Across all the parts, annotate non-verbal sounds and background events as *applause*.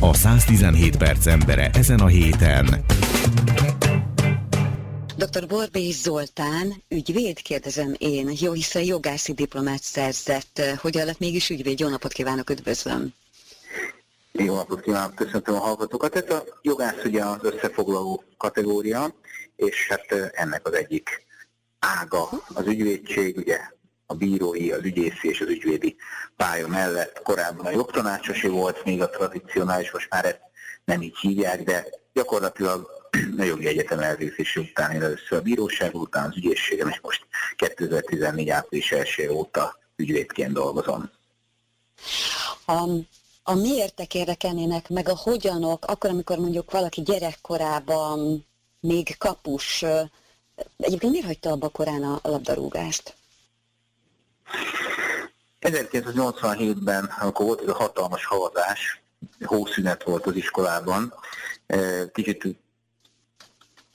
a 117 perc embere ezen a héten. Dr. Borbély Zoltán, ügyvéd, kérdezem én. Jó, hiszen jogászi diplomát szerzett. Hogyan lett mégis ügyvéd? Jó napot kívánok, üdvözlöm! Jó napot kívánok, köszöntöm a hallgatókat. Ez a jogász ugye az összefoglaló kategória, és hát ennek az egyik ága az ügyvédség, ugye a bírói, az ügyészi és az ügyvédi pálya mellett korábban a jogtanácsosi volt, még a tradicionális, most már ezt nem így hívják, de gyakorlatilag a jogi egyetem elvégzése után én először a bíróság után az ügyészségem, és most 2014 április 1 óta ügyvédként dolgozom. A, a miértek érdekelnének, meg a hogyanok, akkor, amikor mondjuk valaki gyerekkorában még kapus, egyébként miért hagyta abba korán a labdarúgást? 1987-ben, akkor volt ez a hatalmas havazás, hószünet volt az iskolában, kicsit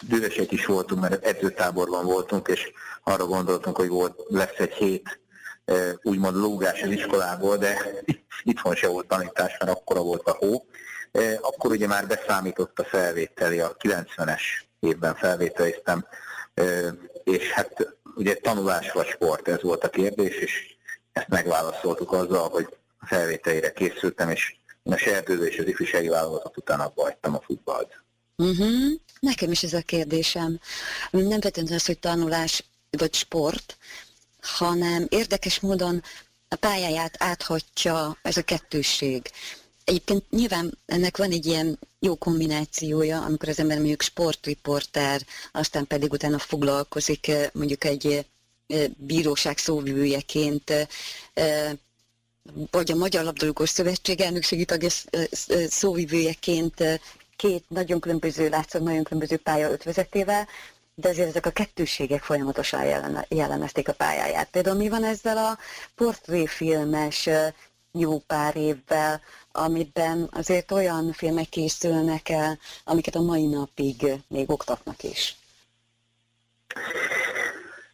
dühösek is voltunk, mert edzőtáborban voltunk, és arra gondoltunk, hogy volt, lesz egy hét úgymond lógás az iskolából, de *laughs* itthon se volt tanítás, mert akkora volt a hó. Akkor ugye már beszámított a felvételi, a 90-es évben felvételiztem, és hát ugye tanulás vagy sport, ez volt a kérdés, és ezt megválaszoltuk azzal, hogy a felvételire készültem, és a serdődő és az ifjúsági válogatott után abba hagytam a futballt. Uh-huh. Nekem is ez a kérdésem. Nem feltétlenül az, hogy tanulás vagy sport, hanem érdekes módon a pályáját áthatja ez a kettősség. Egyébként nyilván ennek van egy ilyen jó kombinációja, amikor az ember mondjuk sportriporter, aztán pedig utána foglalkozik eh, mondjuk egy eh, bíróság szóvivőjeként, eh, vagy a Magyar Labdarúgó Szövetség elnökségi tagja szóvivőjeként két nagyon különböző, látszólag nagyon különböző pálya ötvezetével, de azért ezek a kettőségek folyamatosan jelen, jellemezték a pályáját. Például mi van ezzel a portréfilmes jó pár évvel, amiben azért olyan filmek készülnek el, amiket a mai napig még oktatnak is?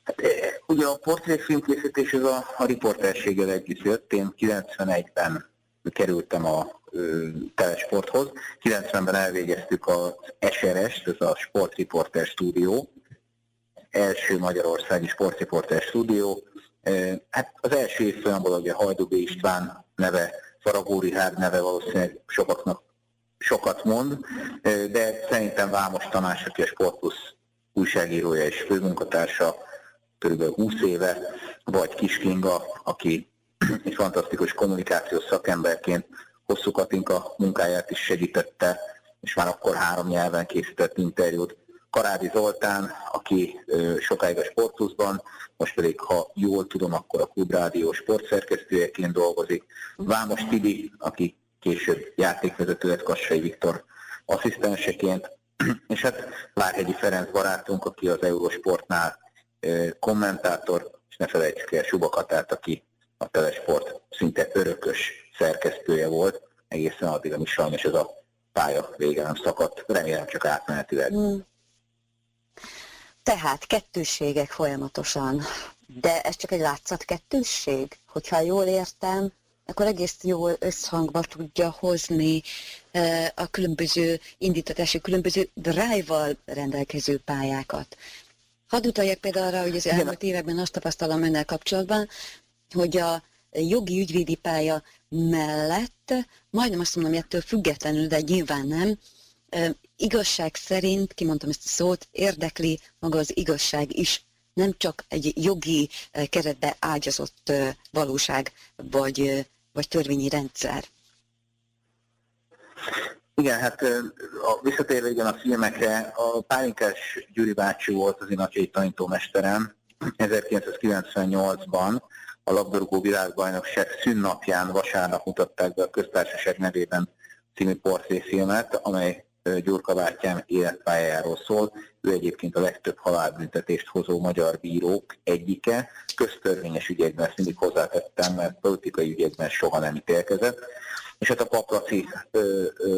Hát, ugye a portréfilmkészítés az a, a riporterséggel együtt jött. Én 91-ben kerültem a telesporthoz. 90-ben elvégeztük az SRS, ez a Sportriporter Stúdió, első magyarországi sportriporter stúdió. Hát az első évfolyamból ugye Hajdú B. István neve, Faragó Rihárd neve valószínűleg sokaknak sokat mond, de szerintem Vámos Tamás, aki a Sportpusz újságírója és főmunkatársa kb. 20 éve, vagy Kis Kinga, aki *clears throat* egy fantasztikus kommunikációs szakemberként hosszú Katinka munkáját is segítette, és már akkor három nyelven készített interjút. Karádi Zoltán, aki sokáig a Sportuszban, most pedig, ha jól tudom, akkor a Klubrádió sportszerkesztőjeként dolgozik. Vámos Tibi, aki később játékvezető lett Kassai Viktor asszisztenseként, *clears throat* és hát Várhegyi Ferenc barátunk, aki az Eurosportnál kommentátor, és ne felejtsük el Subakatát, aki a Telesport szinte örökös szerkesztője volt, egészen addig, amíg sajnos ez a pálya vége nem szakadt, remélem csak átmenetileg. Hmm. Tehát kettősségek folyamatosan, de ez csak egy látszat kettősség? Hogyha jól értem, akkor egész jól összhangba tudja hozni a különböző indítatási, különböző drive-val rendelkező pályákat. Hadd utaljak például arra, hogy az elmúlt években azt tapasztalom önnel kapcsolatban, hogy a jogi ügyvédi pálya mellett, majdnem azt mondom, ettől függetlenül, de nyilván nem, igazság szerint, kimondtam ezt a szót, érdekli maga az igazság is, nem csak egy jogi keretbe ágyazott valóság vagy, vagy törvényi rendszer. Igen, hát a, visszatérve igen a filmekre, a Pálinkás Gyuri bácsi volt az én atyai tanítómesterem 1998-ban, a labdarúgó világbajnokság szünnapján vasárnap mutatták be a köztársaság nevében című portréfilmet, amely Gyurka bátyám életpályájáról szól. Ő egyébként a legtöbb halálbüntetést hozó magyar bírók egyike. Köztörvényes ügyekben ezt mindig hozzátettem, mert politikai ügyekben soha nem ítélkezett. És hát a Paplaci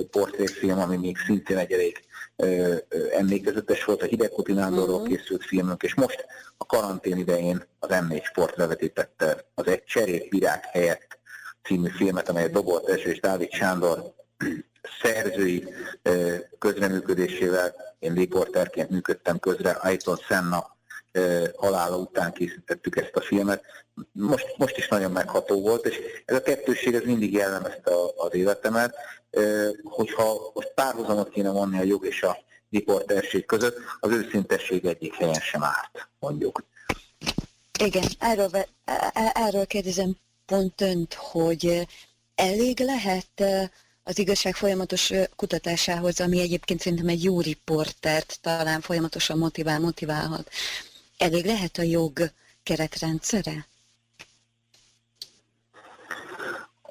portréfilm, ami még szintén egy elég ö, ö, emlékezetes volt, a Hidegkuti Nándorról uh-huh. készült filmünk, és most a karantén idején az M4 Sport levetítette az Egy virág helyett című filmet, amelyet Dobol Teső és Dávid Sándor szerzői közreműködésével én riporterként működtem közre, Ayton Senna halála után készítettük ezt a filmet. Most, most is nagyon megható volt, és ez a kettősség ez mindig jellemezte az életemet. Hogyha most párhuzamot kéne vonni a jog és a riporterség között, az őszintesség egyik helyen sem árt, mondjuk. Igen, erről, e, e, erről kérdezem pont önt, hogy elég lehet az igazság folyamatos kutatásához, ami egyébként szerintem egy jó riportert talán folyamatosan motivál, motiválhat. Elég lehet a jog keretrendszere?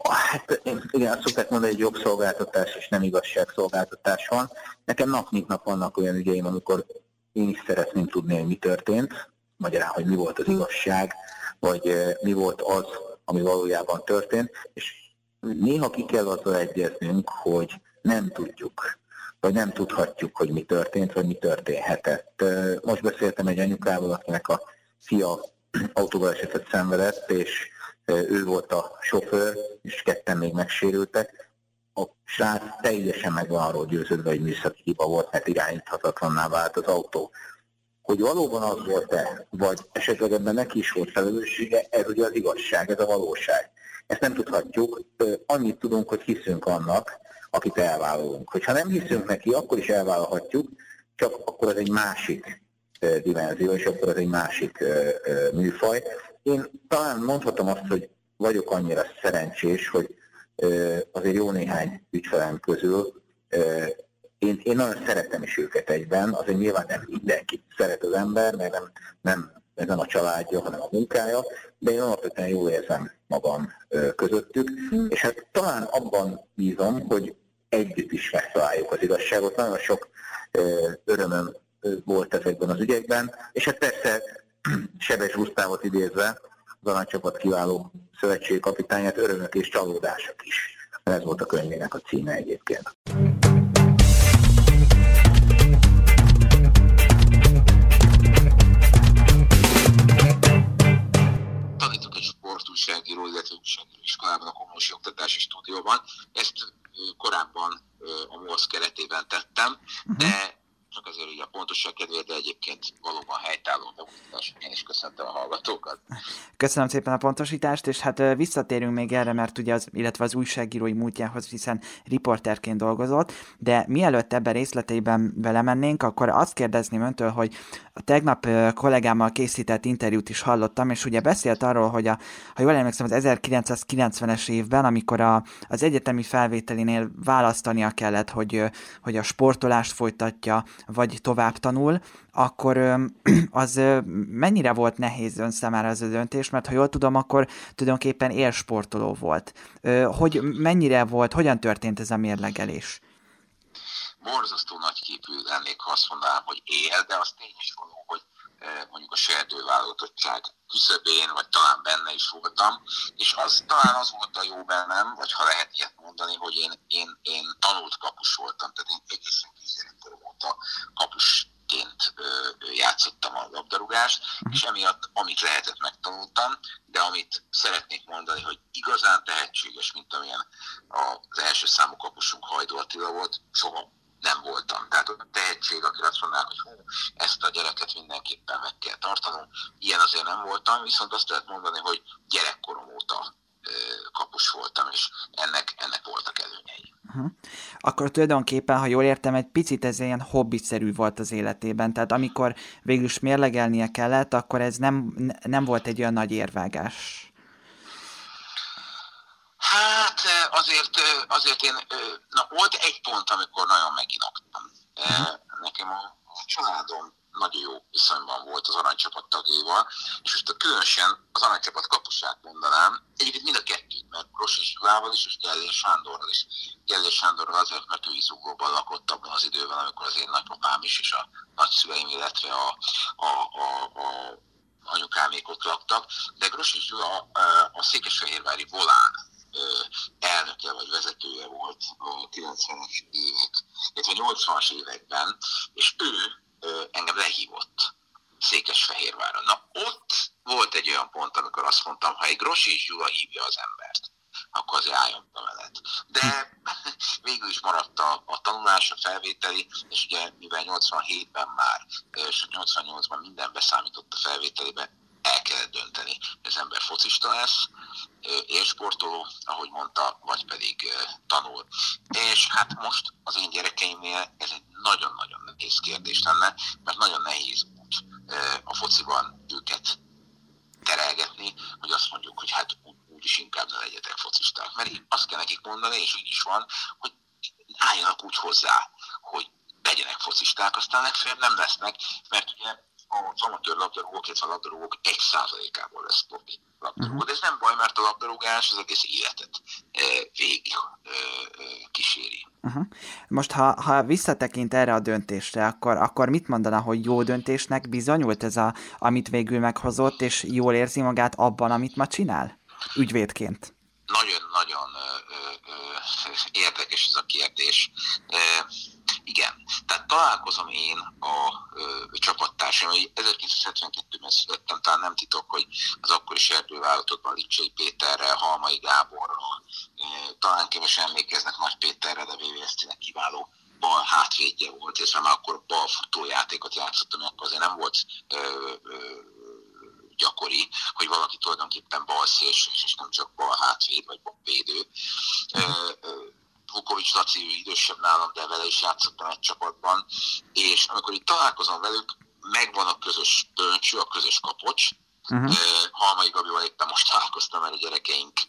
Hát igen, azt szokták mondani, hogy jogszolgáltatás és nem igazságszolgáltatás van. Nekem nap mint nap vannak olyan ügyeim, amikor én is szeretném tudni, hogy mi történt, magyarán, hogy mi volt az igazság, vagy mi volt az, ami valójában történt, és néha ki kell azzal egyeznünk, hogy nem tudjuk, vagy nem tudhatjuk, hogy mi történt, vagy mi történhetett. Most beszéltem egy anyukával, akinek a fia autóbalesetet szenvedett, és ő volt a sofőr, és ketten még megsérültek. A srác teljesen meg van arról győződve, hogy műszaki hiba volt, mert irányíthatatlanná vált az autó. Hogy valóban az volt-e, vagy esetleg ebben neki is volt felelőssége, ez ugye az igazság, ez a valóság. Ezt nem tudhatjuk, annyit tudunk, hogy hiszünk annak, akit elvállalunk. Hogyha nem hiszünk neki, akkor is elvállalhatjuk, csak akkor az egy másik dimenzió, és akkor az egy másik műfaj. Én talán mondhatom azt, hogy vagyok annyira szerencsés, hogy azért jó néhány ügyfelem közül én, én nagyon szeretem is őket egyben, azért nyilván nem mindenki szeret az ember, mert nem, nem, ez nem a családja, hanem a munkája, de én alapvetően jól érzem magam közöttük, mm. és hát talán abban bízom, hogy együtt is megtaláljuk az igazságot. Nagyon sok örömöm volt ezekben az ügyekben, és hát persze *clears throat* Sebes Gusztávot idézve, az aranycsapat kiváló szövetségi kapitányát, örömök és csalódások is. Ez volt a könyvének a címe egyébként. Így a pontosság kedvéért, de egyébként valóban helytálló bemutatás. Én is köszöntöm a hallgatókat. Köszönöm szépen a pontosítást, és hát visszatérünk még erre, mert ugye az, illetve az újságírói múltjához, hiszen riporterként dolgozott, de mielőtt ebben részleteiben vele mennénk, akkor azt kérdezném öntől, hogy a tegnap kollégámmal készített interjút is hallottam, és ugye beszélt arról, hogy a, ha jól emlékszem, az 1990-es évben, amikor a, az egyetemi felvételinél választania kellett, hogy, hogy a sportolást folytatja, vagy tovább tanul, akkor *clears throat* az mennyire volt nehéz ön számára az a döntés, mert ha jól tudom, akkor tulajdonképpen élsportoló volt. Hogy mennyire volt, hogyan történt ez a mérlegelés? Borzasztó nagyképű lennék, ha azt mondanám, hogy él, de az tény is való, hogy mondjuk a serdőválogatottság küszöbén, vagy talán benne is voltam, és az talán az volt a jó bennem, vagy ha lehet ilyet mondani, hogy én, én, én tanult kapus voltam, tehát én egészen kisgyerekkorom óta kapusként játszottam a labdarúgást, uh-huh. és emiatt amit lehetett megtanultam, de amit szeretnék mondani, hogy igazán tehetséges, mint amilyen az első számú kapusunk Hajdó Attila volt, soha nem voltam. Tehát a tehetség, aki azt mondaná, hogy hú, ezt a gyereket mindenképpen meg kell tartanom, ilyen azért nem voltam, viszont azt lehet mondani, hogy gyerekkorom óta kapus voltam, és ennek, ennek voltak előnyei. Uh-huh. Akkor tulajdonképpen, ha jól értem, egy picit ez ilyen hobbiszerű volt az életében, tehát amikor végül is mérlegelnie kellett, akkor ez nem, nem volt egy olyan nagy érvágás. Hát azért, azért én, na volt egy pont, amikor nagyon meginaktam. Nekem a, a családom nagyon jó viszonyban volt az aranycsapat tagjaival, és most különösen az aranycsapat kapusát mondanám, egyébként mind a kettőt, mert Rossi Gyulával is, és Gellés Sándorral is. Gellés Sándorral azért, mert ő izugóban lakott abban az időben, amikor az én nagypapám is, és a nagyszüleim, illetve a, a, a, a anyukámék ott laktak, de Grossi Gyula a, a Székesfehérvári Volán elnöke vagy vezetője volt a 90-es évek, illetve 80-as években, és ő engem lehívott Székesfehérváron. Na ott volt egy olyan pont, amikor azt mondtam, ha egy Grossi és Gyula hívja az embert, akkor azért álljon mellett. De *laughs* végül is maradt a, a tanulás, a felvételi, és ugye mivel 87-ben már, és 88-ban minden beszámított a felvételibe, el kellett dönteni, hogy az ember focista lesz, élsportoló, ahogy mondta, vagy pedig tanul. És hát most az én gyerekeimnél ez egy nagyon-nagyon nehéz kérdés lenne, mert nagyon nehéz úgy a fociban őket terelgetni, hogy azt mondjuk, hogy hát úgyis inkább ne legyetek focisták. Mert azt kell nekik mondani, és így is van, hogy álljanak úgy hozzá, hogy legyenek focisták, aztán legfeljebb nem lesznek, mert ugye az amatőr labdarúgók, illetve a labdarúgók egy százalékából lesz profi labdarúgó. Uh-huh. De ez nem baj, mert a labdarúgás az egész életet e, végig e, e, kíséri. Uh-huh. Most, ha, ha visszatekint erre a döntésre, akkor, akkor mit mondana, hogy jó döntésnek bizonyult ez, a, amit végül meghozott, és jól érzi magát abban, amit ma csinál? Ügyvédként. Nagyon-nagyon *laughs* érdekes ez a kérdés. E, igen, tehát találkozom én a ö, csapattársam, hogy 1972-ben születtem, talán nem titok, hogy az akkori serdővállalatotban Licsei Péterrel, Halmai Gáborral, ö, talán kevesen emlékeznek Nagy Péterre, de VVST-nek kiváló bal hátvédje volt, és már akkor bal futójátékot játszottam, akkor azért nem volt ö, ö, gyakori, hogy valaki tulajdonképpen bal szélső, és nem csak bal hátvéd, vagy bal védő. Ö, ö, Vukovics Laci, idősebb nálam, de vele is játszottam egy csapatban, és amikor itt találkozom velük, megvan a közös bölcső, a közös kapocs, Uh-huh. Halmai Gabival éppen most találkoztam, mert a gyerekeink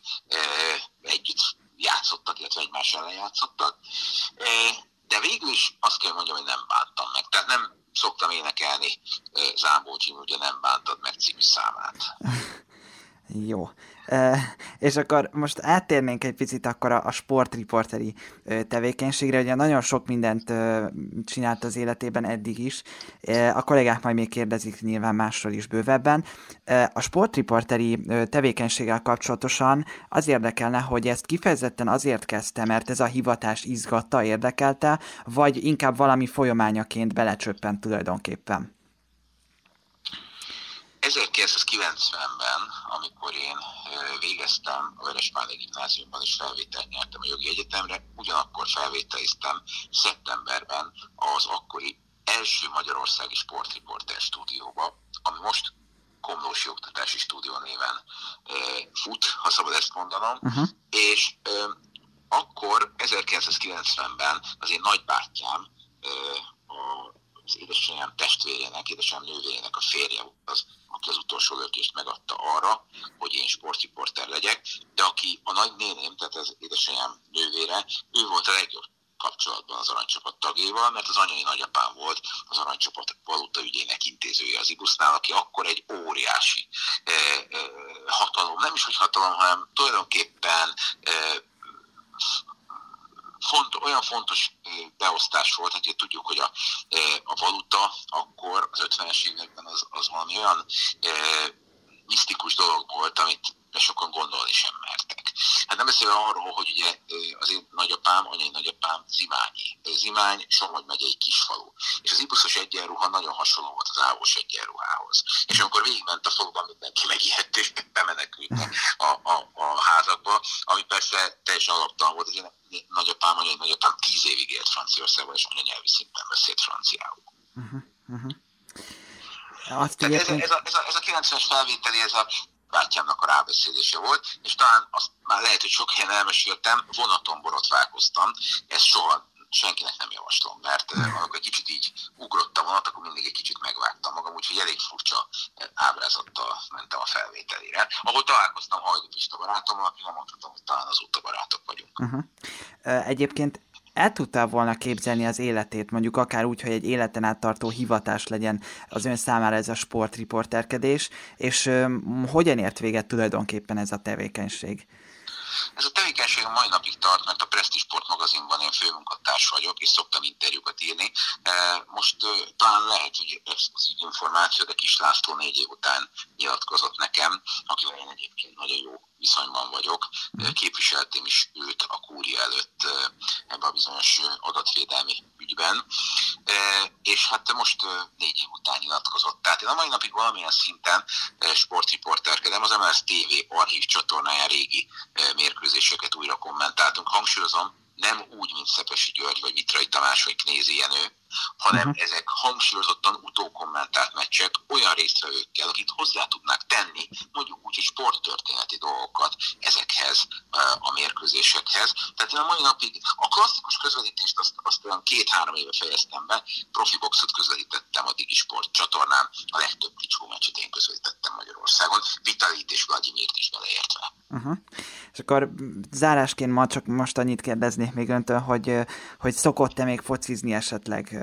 együtt játszottak, illetve egymás ellen játszottak. De végül is azt kell mondjam, hogy nem bántam meg. Tehát nem szoktam énekelni Zámbó ugye nem bántad meg című számát. *laughs* Jó. És akkor most áttérnénk egy picit akkor a, a sportriporteri tevékenységre, ugye nagyon sok mindent csinált az életében eddig is, a kollégák majd még kérdezik nyilván másról is bővebben. A sportriporteri tevékenységgel kapcsolatosan az érdekelne, hogy ezt kifejezetten azért kezdte, mert ez a hivatás izgatta, érdekelte, vagy inkább valami folyamányaként belecsöppent tulajdonképpen? 1990-ben, amikor én végeztem a Veresmányi gimnáziumban és felvételt nyertem a jogi egyetemre, ugyanakkor felvételiztem szeptemberben az akkori első magyarországi sportriporter stúdióba, ami most Komlósi Oktatási Stúdió néven fut, ha szabad ezt mondanom, uh-huh. és akkor 1990-ben az én nagybátyám az édesanyám testvérének, édesanyám nővérének a férje az, aki az utolsó lökést megadta arra, hogy én sportriporter legyek, de aki a nagynéném, tehát az édesanyám nővére, ő volt a legjobb kapcsolatban az aranycsapat tagjával, mert az anyai nagyapám volt az aranycsapat valuta ügyének intézője az Ibusznál, aki akkor egy óriási eh, eh, hatalom, nem is hogy hatalom, hanem tulajdonképpen eh, font, olyan fontos beosztás volt, hogy tudjuk, hogy a, a valuta akkor az 50-es években az, az valami olyan misztikus dolog volt, amit sokan gondolni sem mertek. Hát nem beszélve arról, hogy ugye az én nagyapám, anyai nagyapám Zimányi. Zimány Somogy megy egy kis falu. És az ibuszos egyenruha nagyon hasonló volt az ávós egyenruhához. És amikor végigment a faluban, mindenki megijedt és bemenekült a, a, a házakba, ami persze teljesen alaptalan volt. Az én nagyapám, anyai nagyapám tíz évig élt Franciaországban, és anyanyelvi szinten beszélt franciául. Uh-huh, uh-huh. Azt ez, ez, a, ez, a, ez a 90-es felvételi, ez a bátyámnak a rábeszélése volt, és talán azt már lehet, hogy sok helyen elmeséltem, vonaton borotválkoztam, ezt soha senkinek nem javaslom, mert eh, amikor egy kicsit így ugrott a vonat, akkor mindig egy kicsit megvágtam magam, úgyhogy elég furcsa eh, ábrázattal mentem a felvételére, ahol találkoztam Hajdu Pista barátommal, aki nem mondhatom, hogy talán azóta barátok vagyunk. Uh-huh. Egyébként el tudtál volna képzelni az életét, mondjuk akár úgy, hogy egy életen át tartó hivatás legyen az ön számára ez a sportriporterkedés, és um, hogyan ért véget tulajdonképpen ez a tevékenység? Ez a tevékenység a mai napig tart, mert a Prestige Sport magazinban én főmunkatárs vagyok, és szoktam interjúkat írni. Most talán lehet, hogy exkluzív információ, de Kis László négy év után nyilatkozott nekem, akivel én egyébként nagyon jó viszonyban vagyok. Képviseltem is őt a kúria előtt ebbe a bizonyos adatvédelmi ügyben, és hát most négy év után nyilatkozott. Tehát én a mai napig valamilyen szinten sportriporterkedem, az MLS TV archív csatornáján régi mérkőzéseket újra kommentáltunk. Hangsúlyozom, nem úgy, mint Szepesi György, vagy Vitrai Tamás, vagy Knézi Jenő, hanem uh-huh. ezek hangsúlyozottan utókommentált meccsek olyan résztvevőkkel, akit hozzá tudnák tenni, mondjuk úgy, hogy sporttörténeti dolgokat ezekhez a mérkőzésekhez. Tehát én a mai napig a klasszikus közvetítést azt, azt olyan két-három éve fejeztem be, profi boxot közvetítettem a Digisport csatornán, a legtöbb kicsó meccset én közvetítettem Magyarországon, Vitalit és Vladimirt is beleértve. Uh-huh. És akkor zárásként ma csak most annyit kérdeznék még öntől, hogy, hogy szokott-e még focizni esetleg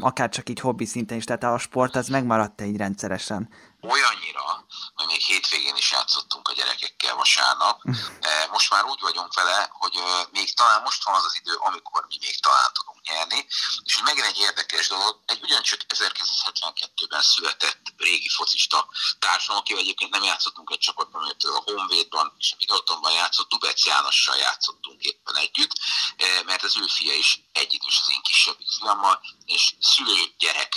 akár csak így hobbi szinten is, tehát a sport az megmaradt-e így rendszeresen? Olyannyira, hogy még hétvégén is játszottunk a gyerekekkel vasárnap. Most már úgy vagyunk vele, hogy még talán most van az az idő, amikor mi még talán tudunk nyerni. És megint egy érdekes dolog, egy ugyancsak 1972-ben született régi focista társam, akivel egyébként nem játszottunk egy csapatban, mert a Honvédban és a Vidaltonban játszott, Dubec Jánossal játszottunk éppen együtt, mert az ő fia is egyidős az én kisebbik fiammal, és szülő-gyerek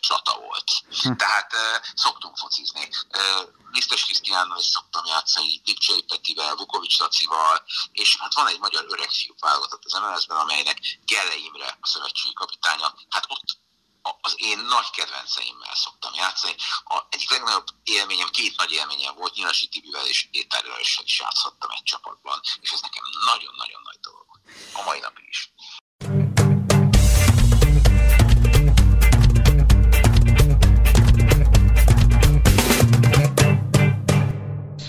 csata volt. Hm. Tehát szoktunk focizni. Lisztes Krisztiánnal is szoktam játszani, Dipcsei Petivel, Vukovics Lacival, és hát van egy magyar öreg fiú válogatott az MLS-ben, amelynek Gelle Imre a szövetségi kapitánya. Hát ott az én nagy kedvenceimmel szoktam játszani. A egyik legnagyobb élményem, két nagy élményem volt, Nyilasi Tibivel és Étárral is játszhattam egy csapatban, és ez nekem nagyon-nagyon nagy dolog. A mai napig is.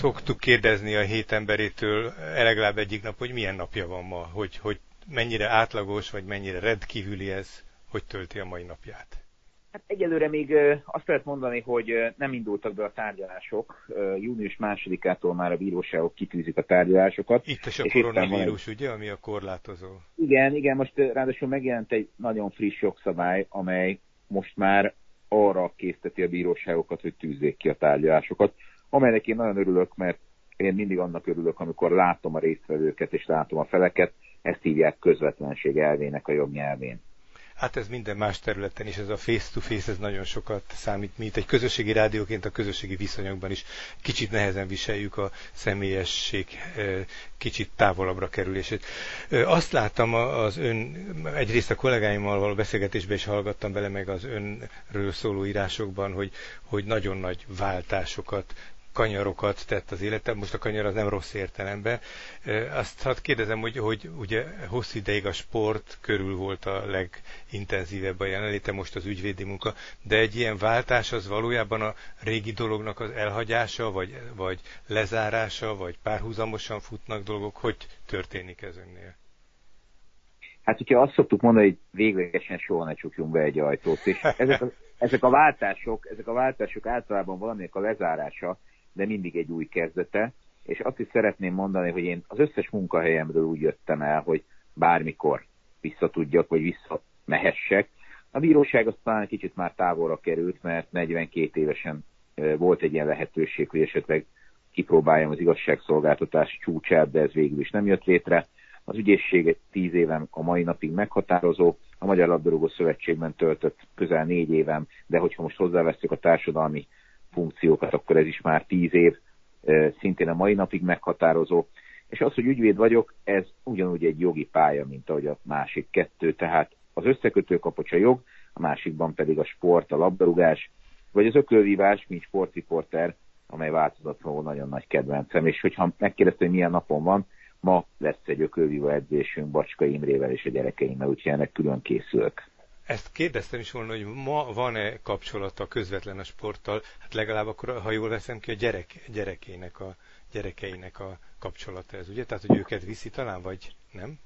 szoktuk kérdezni a hét emberétől legalább egyik nap, hogy milyen napja van ma, hogy, hogy mennyire átlagos, vagy mennyire rendkívüli ez, hogy tölti a mai napját. Hát egyelőre még azt lehet mondani, hogy nem indultak be a tárgyalások. Június másodikától már a bíróságok kitűzik a tárgyalásokat. Itt is a koronavírus, egy... ugye, ami a korlátozó? Igen, igen, most ráadásul megjelent egy nagyon friss jogszabály, amely most már arra készteti a bíróságokat, hogy tűzzék ki a tárgyalásokat amelynek én nagyon örülök, mert én mindig annak örülök, amikor látom a résztvevőket és látom a feleket, ezt hívják közvetlenség elvének a jognyelvén. Hát ez minden más területen is, ez a face-to-face, ez nagyon sokat számít. Mi itt egy közösségi rádióként a közösségi viszonyokban is kicsit nehezen viseljük a személyesség kicsit távolabbra kerülését. Azt láttam az ön, egyrészt a kollégáimmal való beszélgetésben is hallgattam bele, meg az önről szóló írásokban, hogy, hogy nagyon nagy váltásokat kanyarokat tett az életem, most a kanyar az nem rossz értelemben. Azt hát kérdezem, hogy, hogy ugye hosszú ideig a sport körül volt a legintenzívebb a jelenléte, most az ügyvédi munka, de egy ilyen váltás az valójában a régi dolognak az elhagyása, vagy, vagy lezárása, vagy párhuzamosan futnak dolgok, hogy történik ez önnél? Hát, hogyha azt szoktuk mondani, hogy véglegesen soha ne csukjunk be egy ajtót, és ezek a, *laughs* ezek a váltások, ezek a váltások általában valamelyik a lezárása, de mindig egy új kezdete, és azt is szeretném mondani, hogy én az összes munkahelyemről úgy jöttem el, hogy bármikor visszatudjak, vagy visszamehessek. A bíróság aztán kicsit már távolra került, mert 42 évesen volt egy ilyen lehetőség, hogy esetleg kipróbáljam az igazságszolgáltatás csúcsát, de ez végül is nem jött létre. Az ügyészség 10 éven a mai napig meghatározó, a Magyar Labdarúgó Szövetségben töltött közel négy évem, de hogyha most hozzáveszünk a társadalmi funkciókat, akkor ez is már tíz év, szintén a mai napig meghatározó. És az, hogy ügyvéd vagyok, ez ugyanúgy egy jogi pálya, mint ahogy a másik kettő, tehát az összekötő kapocs jog, a másikban pedig a sport, a labdarúgás, vagy az ökölvívás, mint sportriporter, amely változatlanul nagyon nagy kedvencem. És hogyha megkérdezte, hogy milyen napon van, ma lesz egy ökölvívó edzésünk Bacska Imrével és a gyerekeimmel, úgyhogy ennek külön készülök. Ezt kérdeztem is volna, hogy ma van-e kapcsolata közvetlen a sporttal, hát legalább akkor, ha jól veszem ki, a gyerek, gyerekének a, gyerekeinek a kapcsolata ez, ugye? Tehát, hogy őket viszi talán, vagy nem?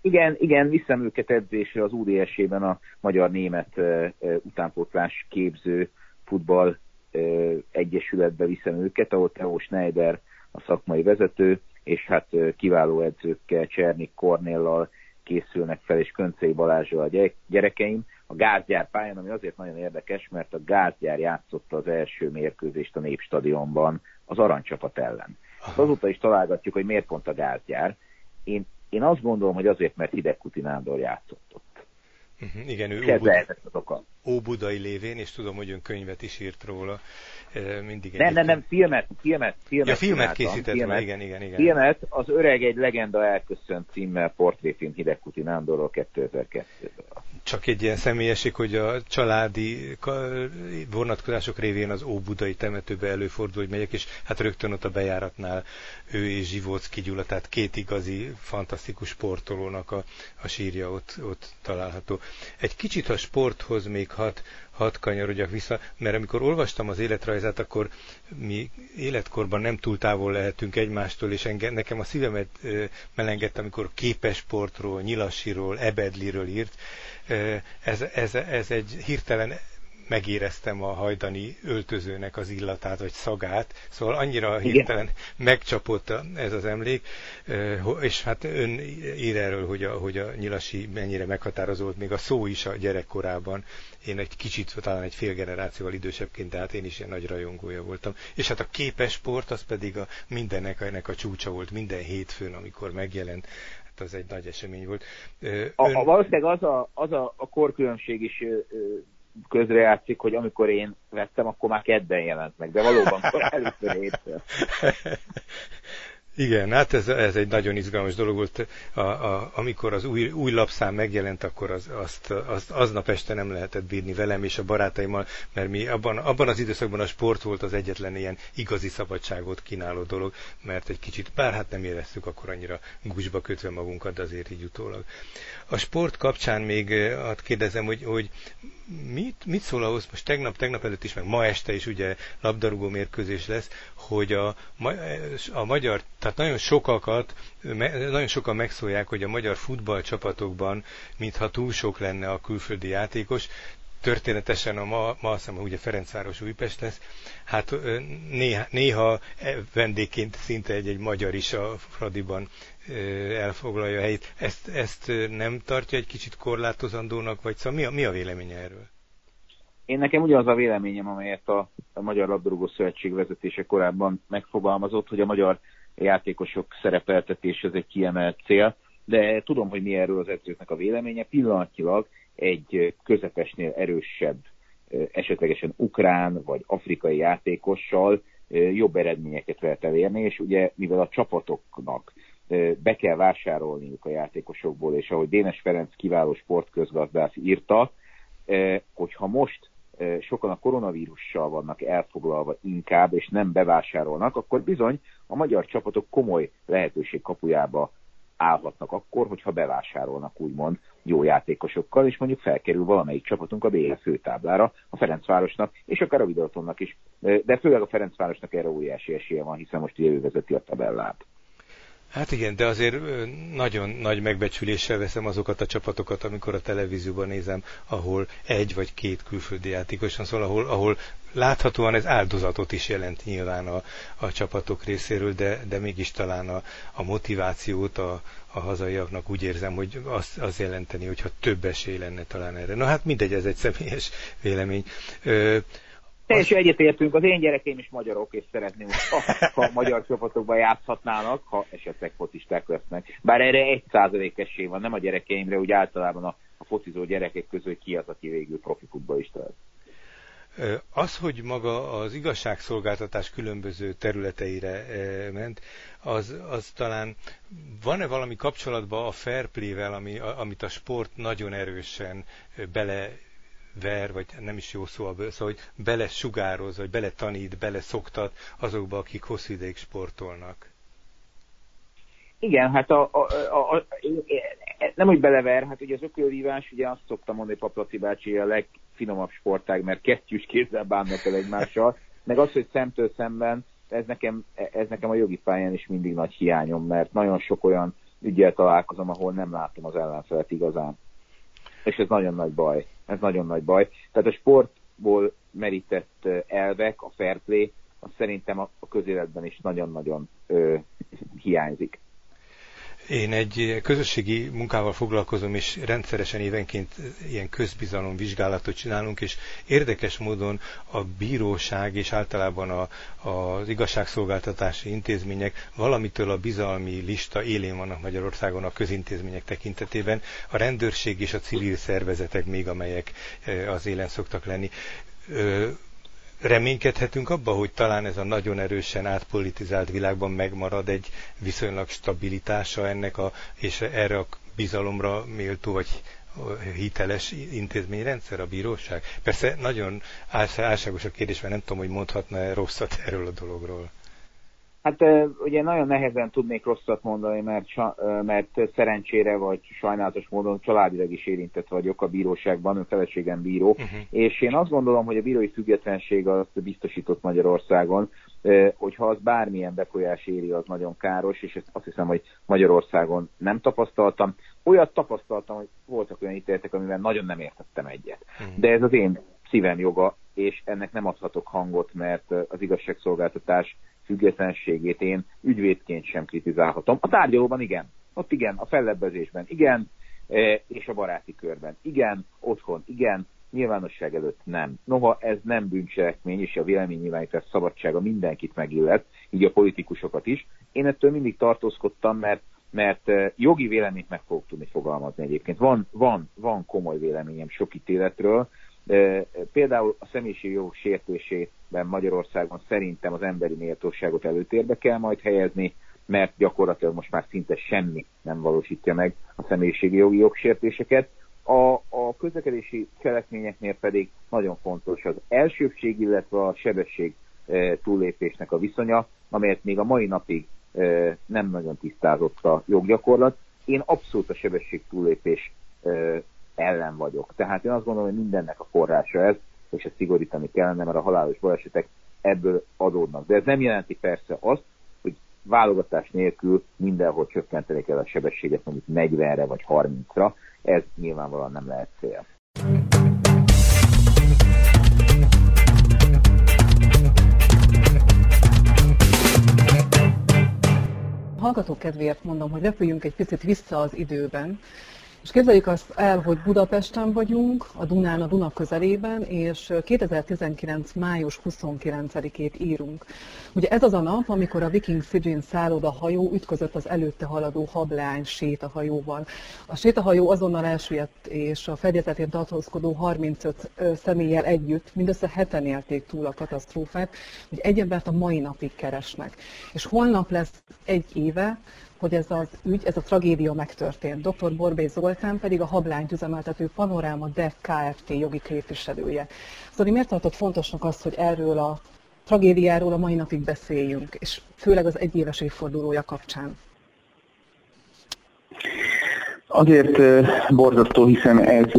Igen, igen, viszem őket edzésre az UDS-ében a Magyar-Német utánpótlás képző futball egyesületbe viszem őket, ahol Theo Schneider a szakmai vezető, és hát kiváló edzőkkel, Csernik Kornéllal, készülnek fel, és Köncei Balázsra a gyerekeim. A gázgyár pályán, ami azért nagyon érdekes, mert a gázgyár játszotta az első mérkőzést a Népstadionban az aranycsapat ellen. Azóta is találgatjuk, hogy miért pont a gázgyár. Én, én azt gondolom, hogy azért, mert Hideg Kuti Nándor játszott ott. Uh-huh, igen, ő Óbud- Óbudai lévén, és tudom, hogy ön könyvet is írt róla. Mindig nem, nem, nem, filmet, filmet, filmet, ja, filmet készített, filmet, igen, igen, igen. Filmet, az Öreg egy legenda elköszönt címmel portréfilm Hidegkuti Nándorról 2002-ből. Csak egy ilyen személyesség, hogy a családi vonatkozások révén az Óbudai temetőbe előfordul, hogy megyek, és hát rögtön ott a bejáratnál ő és Zsivócki Gyula, tehát két igazi, fantasztikus sportolónak a, a sírja ott, ott található. Egy kicsit a sporthoz még hat, hat kanyarodjak vissza, mert amikor olvastam az életrajzát, akkor mi életkorban nem túl távol lehetünk egymástól, és engem, nekem a szívemet ö, melengett, amikor képesportról, nyilasiról, ebedliről írt. Ez, ez, ez egy hirtelen megéreztem a hajdani öltözőnek az illatát vagy szagát, szóval annyira hirtelen Igen. megcsapott ez az emlék, és hát ön ír erről, hogy a, hogy a nyilasi mennyire meghatározott, még a szó is a gyerekkorában. Én egy kicsit, talán egy fél generációval idősebbként, tehát én is ilyen nagy rajongója voltam. És hát a képes sport, az pedig a mindennek ennek a csúcsa volt minden hétfőn, amikor megjelent hát az egy nagy esemény volt. Ön... A, a, valószínűleg az a, az a, a korkülönbség is közrejátszik, hogy amikor én vettem, akkor már kedden jelent meg, de valóban *laughs* először hétfőn. *laughs* Igen, hát ez, ez egy nagyon izgalmas dolog volt. A, a, amikor az új, új lapszám megjelent, akkor az, azt, azt, aznap este nem lehetett bírni velem és a barátaimmal, mert mi abban, abban az időszakban a sport volt az egyetlen ilyen igazi szabadságot kínáló dolog, mert egy kicsit, bár hát nem éreztük akkor annyira gúzsba kötve magunkat, de azért így utólag. A sport kapcsán még azt kérdezem, hogy, hogy mit, mit szól ahhoz, most tegnap, tegnap előtt is, meg ma este is ugye labdarúgó mérkőzés lesz, hogy a, a magyar, tehát nagyon sokakat, nagyon sokan megszólják, hogy a magyar futballcsapatokban, mintha túl sok lenne a külföldi játékos, történetesen a ma, ma azt hiszem, ugye Ferencváros Újpest lesz, hát néha, néha e, vendégként szinte egy-egy magyar is a Fradiban elfoglalja a helyét. Ezt, ezt nem tartja egy kicsit korlátozandónak, vagy szóval mi a, mi a véleménye erről? Én nekem ugyanaz a véleményem, amelyet a, a Magyar Labdarúgó Szövetség vezetése korábban megfogalmazott, hogy a magyar játékosok szerepeltetés ez egy kiemelt cél, de tudom, hogy mi erről az edzőknek a véleménye. Pillanatnyilag egy közepesnél erősebb, esetlegesen ukrán vagy afrikai játékossal jobb eredményeket lehet elérni, és ugye mivel a csapatoknak be kell vásárolniuk a játékosokból, és ahogy Dénes Ferenc kiváló sportközgazdász írta, hogyha most sokan a koronavírussal vannak elfoglalva inkább, és nem bevásárolnak, akkor bizony a magyar csapatok komoly lehetőség kapujába állhatnak akkor, hogyha bevásárolnak úgymond jó játékosokkal, és mondjuk felkerül valamelyik csapatunk a BL főtáblára, a Ferencvárosnak, és akár a Videotonnak is, de főleg a Ferencvárosnak erre óriási esélye van, hiszen most ő vezeti a tabellát. Hát igen, de azért nagyon nagy megbecsüléssel veszem azokat a csapatokat, amikor a televízióban nézem, ahol egy vagy két külföldi játékos van, szóval ahol, ahol láthatóan ez áldozatot is jelent nyilván a, a csapatok részéről, de, de mégis talán a, a motivációt a, a hazaiaknak úgy érzem, hogy az, az jelenteni, hogyha több esély lenne talán erre. Na hát mindegy, ez egy személyes vélemény. Ö, Teljesen egyetértünk, az én gyerekeim is magyarok, és szeretném, ha, ha *laughs* magyar csapatokban játszhatnának, ha esetleg focisták lesznek. Bár erre egy százalék esély van, nem a gyerekeimre, úgy általában a, a focizó gyerekek közül ki az, aki végül profi futballista lesz. Az, hogy maga az igazságszolgáltatás különböző területeire ment, az, az talán van-e valami kapcsolatban a fair play-vel, ami, amit a sport nagyon erősen bele ver, vagy nem is jó szó, szóval, hogy bele sugároz, vagy bele tanít, bele szoktat azokba, akik hosszú ideig sportolnak. Igen, hát a, a, a, a, nem úgy belever, hát ugye az ökölvívás, ugye azt szoktam mondani Paplaci bácsi a legfinomabb sportág, mert kettős kézzel bánnak el egymással, meg az, hogy szemtől szemben, ez nekem, ez nekem a jogi pályán is mindig nagy hiányom, mert nagyon sok olyan ügyel találkozom, ahol nem látom az ellenfelet igazán. És ez nagyon nagy baj ez nagyon nagy baj. Tehát a sportból merített elvek, a fair play, az szerintem a, közéletben is nagyon-nagyon hiányzik. Én egy közösségi munkával foglalkozom, és rendszeresen évenként ilyen közbizalom vizsgálatot csinálunk, és érdekes módon a bíróság és általában a, az igazságszolgáltatási intézmények valamitől a bizalmi lista élén vannak Magyarországon a közintézmények tekintetében. A rendőrség és a civil szervezetek még, amelyek az élen szoktak lenni reménykedhetünk abba, hogy talán ez a nagyon erősen átpolitizált világban megmarad egy viszonylag stabilitása ennek a, és erre a bizalomra méltó vagy hiteles intézményrendszer a bíróság? Persze nagyon álságos a kérdés, mert nem tudom, hogy mondhatna -e rosszat erről a dologról. Hát ugye nagyon nehezen tudnék rosszat mondani, mert, mert szerencsére vagy sajnálatos módon családilag is érintett vagyok a bíróságban, a feleségem bíró, uh-huh. és én azt gondolom, hogy a bírói függetlenség azt biztosított Magyarországon, hogyha az bármilyen befolyás éri, az nagyon káros, és ezt azt hiszem, hogy Magyarországon nem tapasztaltam. Olyat tapasztaltam, hogy voltak olyan ítéletek, amivel nagyon nem értettem egyet. Uh-huh. De ez az én szívem joga, és ennek nem adhatok hangot, mert az igazságszolgáltatás függetlenségét én ügyvédként sem kritizálhatom. A tárgyalóban igen, ott igen, a fellebbezésben igen, e, és a baráti körben igen, otthon igen, nyilvánosság előtt nem. Noha ez nem bűncselekmény, és a véleménynyilvánítás szabadsága mindenkit megillet, így a politikusokat is. Én ettől mindig tartózkodtam, mert mert e, jogi véleményt meg fogok tudni fogalmazni egyébként. Van, van, van komoly véleményem sok ítéletről, Például a személyiségi jogok sértésében Magyarországon szerintem az emberi méltóságot előtérbe kell majd helyezni, mert gyakorlatilag most már szinte semmi nem valósítja meg a személyiségi jogi jogsértéseket. A, a közlekedési cselekményeknél pedig nagyon fontos az elsőbség, illetve a sebesség túllépésnek a viszonya, amelyet még a mai napig nem nagyon tisztázott a joggyakorlat. Én abszolút a sebesség túllépés ellen vagyok. Tehát én azt gondolom, hogy mindennek a forrása ez, és ezt szigorítani kellene, mert a halálos balesetek ebből adódnak. De ez nem jelenti persze azt, hogy válogatás nélkül mindenhol csökkenteni kell a sebességet mondjuk 40-re vagy 30-ra. Ez nyilvánvalóan nem lehet cél. Hallgatók kedvéért mondom, hogy repüljünk egy picit vissza az időben, és képzeljük azt el, hogy Budapesten vagyunk, a Dunán, a Duna közelében, és 2019. május 29-ét írunk. Ugye ez az a nap, amikor a Viking Sigyn szálloda hajó ütközött az előtte haladó hableány sétahajóval. A sétahajó azonnal elsüllyedt, és a fedélzetén tartózkodó 35 személlyel együtt mindössze heten élték túl a katasztrófát, hogy egy embert a mai napig keresnek. És holnap lesz egy éve, hogy ez az ügy, ez a tragédia megtörtént. Dr. Borbély Zoltán pedig a hablányt üzemeltető Panoráma DEC Kft. jogi képviselője. Szóval miért tartott fontosnak azt, hogy erről a tragédiáról a mai napig beszéljünk, és főleg az egyéves évfordulója kapcsán? Azért borzasztó, hiszen ez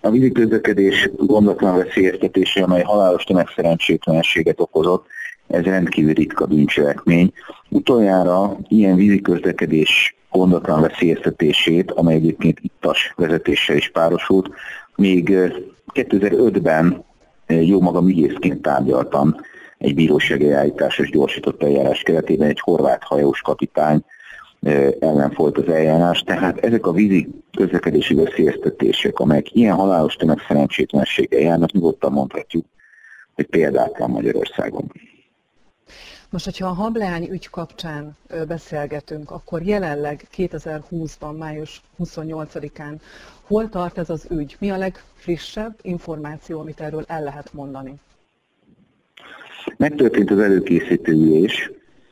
a vízi közlekedés gondatlan veszélyeztetése, amely halálos tömegszerencsétlenséget okozott, ez rendkívül ritka bűncselekmény. Utoljára ilyen vízi közlekedés gondatlan veszélyeztetését, amely egyébként ittas vezetéssel is párosult, még 2005-ben jó magam ügyészként tárgyaltam egy bírósági állításos gyorsított eljárás keretében egy horvát hajós kapitány ellen folyt az eljárás. Tehát ezek a vízi közlekedési veszélyeztetések, amelyek ilyen halálos tömegszerencsétlenséggel járnak, nyugodtan mondhatjuk, hogy példátlan Magyarországon. Most, hogyha a hableány ügy kapcsán beszélgetünk, akkor jelenleg 2020-ban, május 28-án hol tart ez az ügy? Mi a legfrissebb információ, amit erről el lehet mondani? Megtörtént az előkészítő ülés.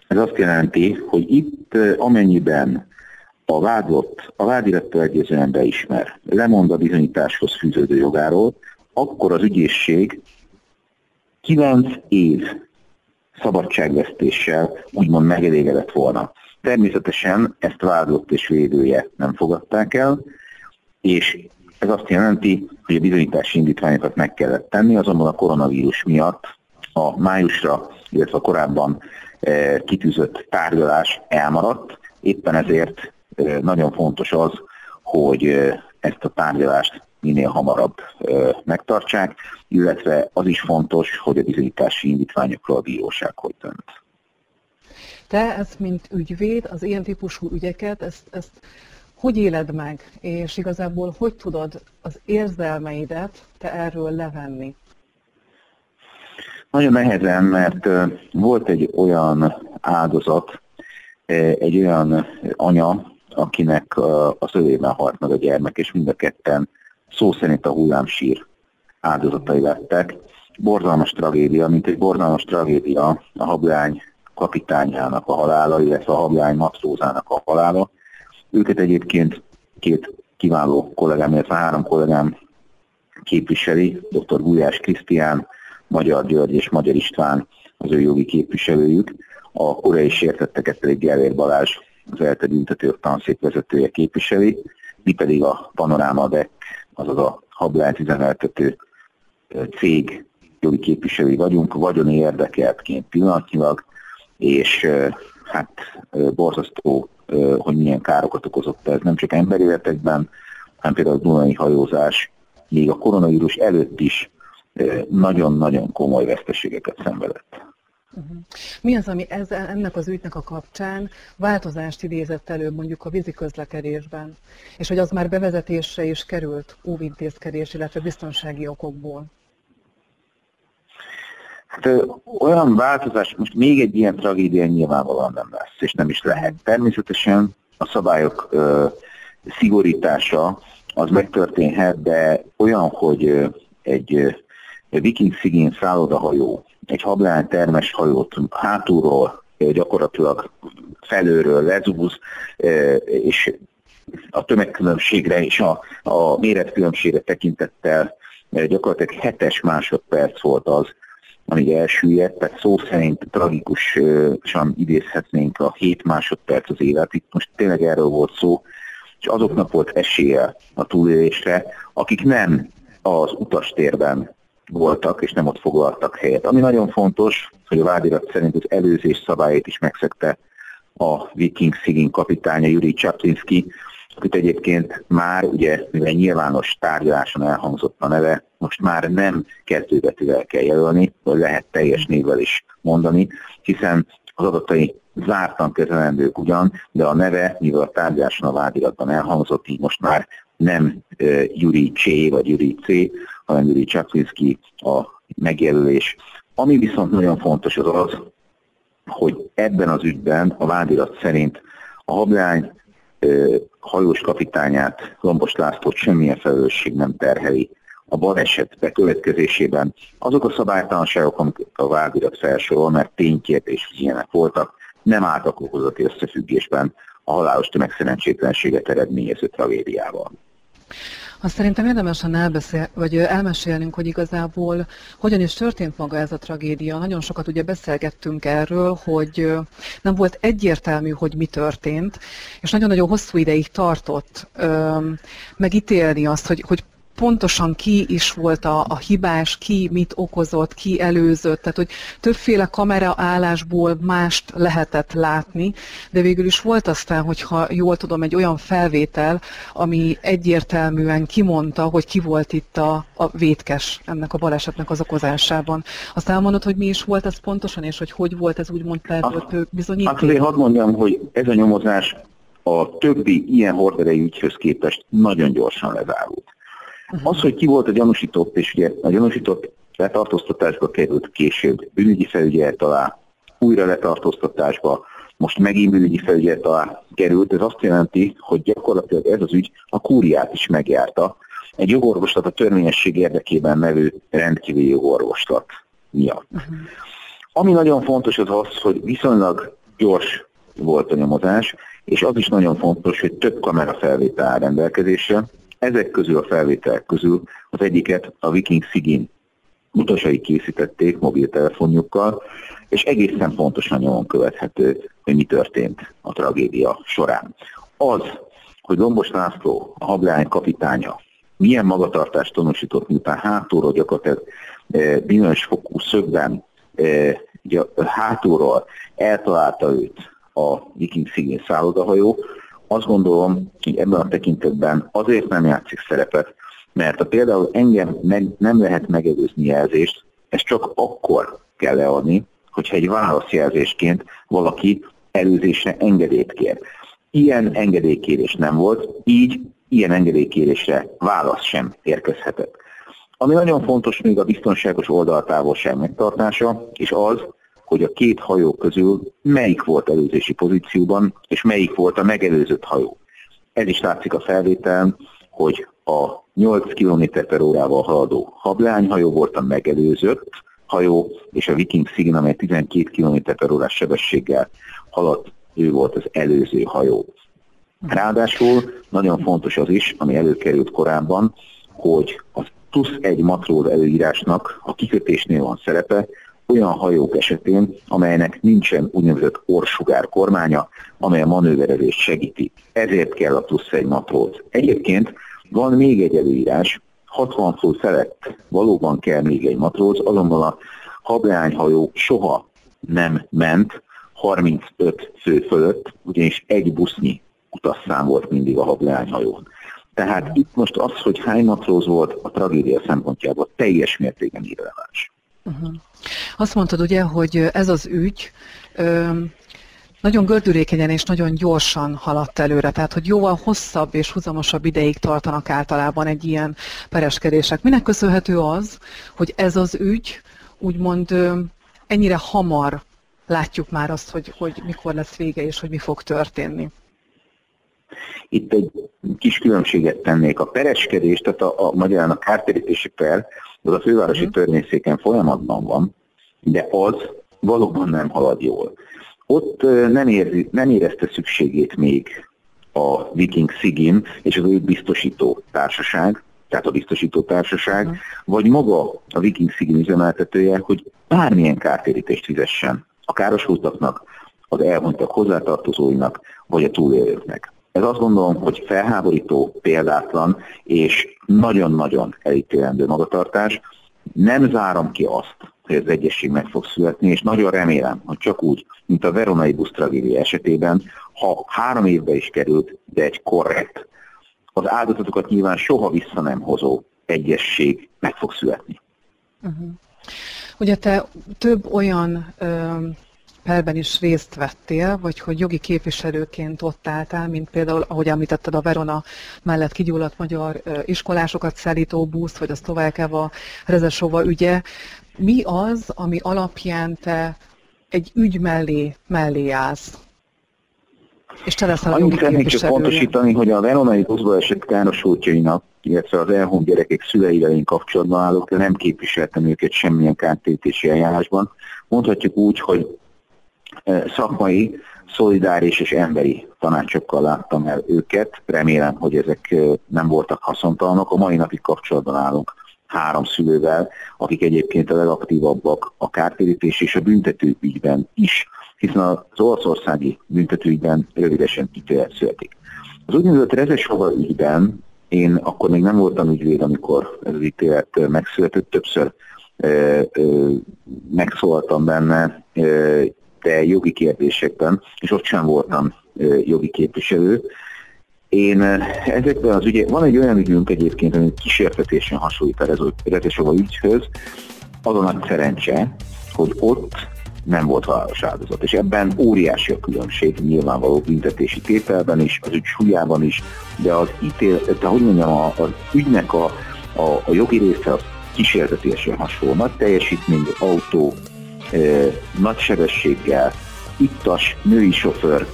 Ez azt jelenti, hogy itt amennyiben a vádlott, a vádirattal egyezően beismer, lemond a bizonyításhoz fűződő jogáról, akkor az ügyészség 9 év szabadságvesztéssel úgymond megelégedett volna. Természetesen ezt vádlott és védője nem fogadták el, és ez azt jelenti, hogy a bizonyítási indítványokat meg kellett tenni, azonban a koronavírus miatt a májusra, illetve a korábban eh, kitűzött tárgyalás elmaradt, éppen ezért eh, nagyon fontos az, hogy eh, ezt a tárgyalást minél hamarabb megtartsák, illetve az is fontos, hogy a bizonyítási indítványokról a bíróság hogy dönt. Te ezt, mint ügyvéd, az ilyen típusú ügyeket, ezt, ezt hogy éled meg, és igazából hogy tudod az érzelmeidet te erről levenni? Nagyon nehezen, mert volt egy olyan áldozat, egy olyan anya, akinek a szövében halt meg a gyermek, és mind a ketten szó szerint a hullámsír áldozatai lettek. Borzalmas tragédia, mint egy borzalmas tragédia a hablány kapitányának a halála, illetve a hablány matrózának a halála. Őket egyébként két kiváló kollégám, illetve három kollégám képviseli, dr. Gulyás Krisztián, Magyar György és Magyar István az ő jogi képviselőjük. A korai sértetteket pedig Gellér Balázs, az ELTE büntető tanszék vezetője képviseli, mi pedig a Panoráma DEC, azaz a hablányt üzemeltető cég jogi képviselői vagyunk, vagyoni érdekeltként pillanatnyilag, és hát borzasztó, hogy milyen károkat okozott ez nem csak emberéletekben, hanem például a Dunai hajózás még a koronavírus előtt is nagyon-nagyon komoly veszteségeket szenvedett. Mi az, ami ez, ennek az ügynek a kapcsán változást idézett elő mondjuk a vízi közlekedésben, és hogy az már bevezetésre is került óvintézkedés, illetve biztonsági okokból? Hát, olyan változás, most még egy ilyen tragédia nyilvánvalóan nem lesz, és nem is lehet. Természetesen a szabályok ö, szigorítása az megtörténhet, de olyan, hogy egy viking szigén szállodahajó, egy hablány termes hajót hátulról gyakorlatilag felőről lezúz, és a tömegkülönbségre és a, a méretkülönbségre tekintettel gyakorlatilag hetes másodperc volt az, amíg elsüllyedt, tehát szó szerint tragikusan idézhetnénk a 7 másodperc az élet. Itt most tényleg erről volt szó, és azoknak volt esélye a túlélésre, akik nem az utastérben voltak, és nem ott foglaltak helyet. Ami nagyon fontos, hogy a vádirat szerint az előzés szabályait is megszegte a Viking Szigin kapitánya Juri Csaplinski, akit egyébként már, ugye, mivel nyilvános tárgyaláson elhangzott a neve, most már nem kezdőbetűvel kell jelölni, vagy lehet teljes névvel is mondani, hiszen az adatai zártan kezelendők ugyan, de a neve, mivel a tárgyaláson a vádiratban elhangzott, így most már nem Yuri C vagy Yuri C, hanem Yuri Csaplinski a megjelölés. Ami viszont nagyon fontos az az, hogy ebben az ügyben a vádirat szerint a hablány hajós kapitányát, Lombos Lászlót semmilyen felelősség nem terheli a baleset bekövetkezésében. Azok a szabálytalanságok, amik a vádirat felsorol, mert ténykérdés ilyenek voltak, nem álltak okozati összefüggésben a halálos tömegszerencsétlenséget eredményező tragédiával. Azt szerintem érdemesen elbeszél, vagy elmesélnünk, hogy igazából hogyan is történt maga ez a tragédia. Nagyon sokat ugye beszélgettünk erről, hogy nem volt egyértelmű, hogy mi történt, és nagyon-nagyon hosszú ideig tartott megítélni azt, hogy, hogy pontosan ki is volt a, a hibás, ki mit okozott, ki előzött, tehát hogy többféle kamera állásból mást lehetett látni, de végül is volt aztán, hogyha jól tudom, egy olyan felvétel, ami egyértelműen kimondta, hogy ki volt itt a, a vétkes ennek a balesetnek az okozásában. Azt elmondod, hogy mi is volt ez pontosan, és hogy hogy volt ez úgymond feltöltő bizonyíték? Azt azért hadd mondjam, hogy ez a nyomozás a többi ilyen horderei ügyhöz képest nagyon gyorsan lezárult. Az, hogy ki volt a gyanúsított, és ugye a gyanúsított letartóztatásba került később bűnügyi felügyelet alá, újra letartóztatásba, most megint bűnügyi felügyelet alá került, ez azt jelenti, hogy gyakorlatilag ez az ügy a kúriát is megjárta, egy jogorvoslat a törvényesség érdekében nevő rendkívüli jogorvoslat miatt. Uh-huh. Ami nagyon fontos az az, hogy viszonylag gyors volt a nyomozás, és az is nagyon fontos, hogy több kamera felvétel áll rendelkezésre, ezek közül a felvételek közül az egyiket a Viking Sigin utasai készítették mobiltelefonjukkal, és egészen pontosan nyomon követhető, hogy mi történt a tragédia során. Az, hogy Lombos László, a hablány kapitánya, milyen magatartást tanúsított, miután hátulról gyakorlatilag e, bizonyos fokú szögben e, hátulról eltalálta őt a Viking Sigin szállodahajó, azt gondolom, hogy ebben a tekintetben azért nem játszik szerepet, mert ha például engem meg, nem lehet megelőzni jelzést, ezt csak akkor kell leadni, hogyha egy válaszjelzésként valaki előzésre engedélyt kér. Ilyen engedélykérés nem volt, így ilyen engedélykérésre válasz sem érkezhetett. Ami nagyon fontos még a biztonságos oldaltávolság megtartása, és az, hogy a két hajó közül melyik volt előzési pozícióban, és melyik volt a megelőzött hajó. Ez is látszik a felvételen, hogy a 8 km per órával haladó hableányhajó volt a megelőzött hajó, és a Viking Sign, amely 12 km per órás sebességgel haladt, ő volt az előző hajó. Ráadásul nagyon fontos az is, ami előkerült korábban, hogy az plusz egy matróz előírásnak a kikötésnél van szerepe, olyan hajók esetén, amelynek nincsen úgynevezett orsugár kormánya, amely a manőverezést segíti. Ezért kell a plusz egy matróz. Egyébként van még egy előírás, 60 fő felett valóban kell még egy matróz, azonban a hableányhajó soha nem ment 35 fő fölött, ugyanis egy busznyi utasszám volt mindig a hableányhajón. Tehát itt most az, hogy hány matróz volt, a tragédia szempontjából teljes mértékben irreleváns. Uh-huh. Azt mondtad ugye, hogy ez az ügy nagyon gördülékenyen és nagyon gyorsan haladt előre, tehát hogy jóval hosszabb és húzamosabb ideig tartanak általában egy ilyen pereskedések. Minek köszönhető az, hogy ez az ügy úgymond ennyire hamar látjuk már azt, hogy, hogy mikor lesz vége és hogy mi fog történni? Itt egy kis különbséget tennék. A pereskedés, tehát a, a magyarán a kártérítési per, az a fővárosi törvényszéken folyamatban van, de az valóban nem halad jól. Ott nem, érzi, nem érezte szükségét még a Viking Sigin és az ő biztosító társaság, tehát a biztosító társaság, uh-huh. vagy maga a Viking Sigin üzemeltetője, hogy bármilyen kártérítést fizessen a károsultaknak, az elmondtak hozzátartozóinak, vagy a túlélőknek. Ez azt gondolom, hogy felháborító, példátlan és nagyon-nagyon elítélendő magatartás. Nem zárom ki azt, hogy az egyesség meg fog születni, és nagyon remélem, hogy csak úgy, mint a veronai busztragédia esetében, ha három évbe is került, de egy korrekt, az áldozatokat nyilván soha vissza nem hozó egyesség meg fog születni. Uh-huh. Ugye te több olyan ö, perben is részt vettél, vagy hogy jogi képviselőként ott álltál, mint például, ahogy említetted, a Verona mellett kigyulladt magyar iskolásokat szállító busz, vagy a Szlovákeva Rezesova ügye. Mi az, ami alapján te egy ügy mellé, mellé állsz? És te leszel a Annyit szeretnék csak pontosítani, hogy a veronai buszba esett károsultjainak, illetve az elhunyt gyerekek szüleivel én kapcsolatban állok, de nem képviseltem őket semmilyen kártérítési eljárásban. Mondhatjuk úgy, hogy szakmai, szolidáris és emberi tanácsokkal láttam el őket. Remélem, hogy ezek nem voltak haszontalanok. A mai napig kapcsolatban állunk három szülővel, akik egyébként a legaktívabbak a kártérítés és a büntetőügyben is, hiszen az oroszországi büntetőügyben rövidesen ítélet születik. Az úgynevezett Rezesova ügyben én akkor még nem voltam ügyvéd, amikor ez az ítélet megszületett, többször ö, ö, megszóltam benne, ö, de jogi kérdésekben, és ott sem voltam jogi képviselő. Én ezekben az ügyek, van egy olyan ügyünk egyébként, ami kísértetésen hasonlít a Rezesova ügyhöz, az a nagy szerencse, hogy ott nem volt halálos áldozat. És ebben óriási a különbség, nyilvánvaló büntetési tételben is, az ügy súlyában is, de az ítél, de hogy mondjam, a, az ügynek a, a, a jogi része az kísértetésen hasonló. Nagy teljesítmény, autó, nagy sebességgel, ittas női sofőr,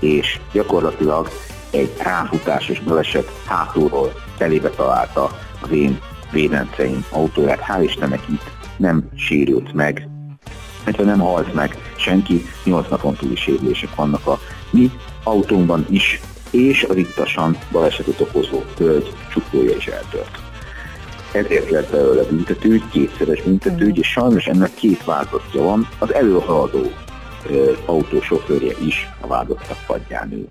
és gyakorlatilag egy ráfutásos baleset hátulról telébe találta az én védenceim autóját. Hál' Istennek itt nem sérült meg, mert nem halt meg senki, 8 napon túli sérülések vannak a mi autónkban is, és az ittasan balesetet okozó hölgy csukója is eltört ezért lett belőle büntetőgy, kétszeres büntetőgy, és sajnos ennek két változatja van. Az előhaladó autósofőrje is a vádottak padján ül.